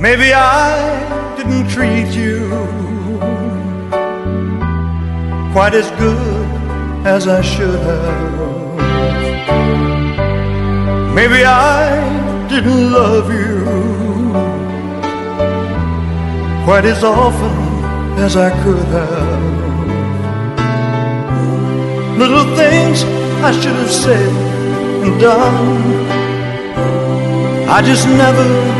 Maybe I didn't treat you quite as good as I should have. Maybe I didn't love you quite as often as I could have. Little things I should have said and done. I just never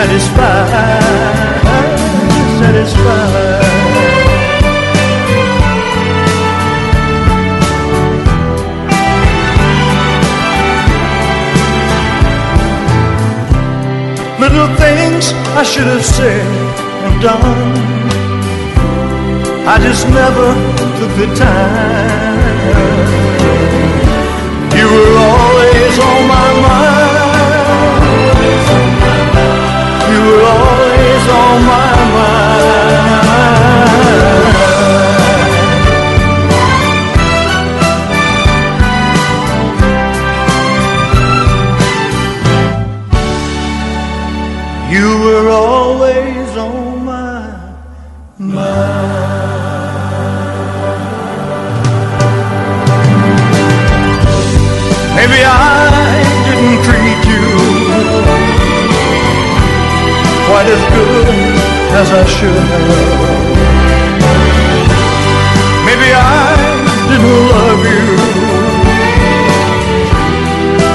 Satisfied, satisfied. little things I should have said and done. I just never took the time. You were always on my mind. You were always on my mind. Maybe I didn't treat you quite as good as I should have. Maybe I didn't love you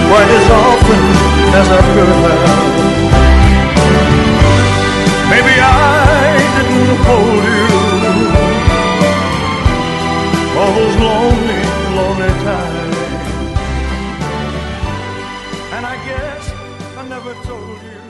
quite as often as I could have. Hold you all those lonely, lonely times. And I guess I never told you.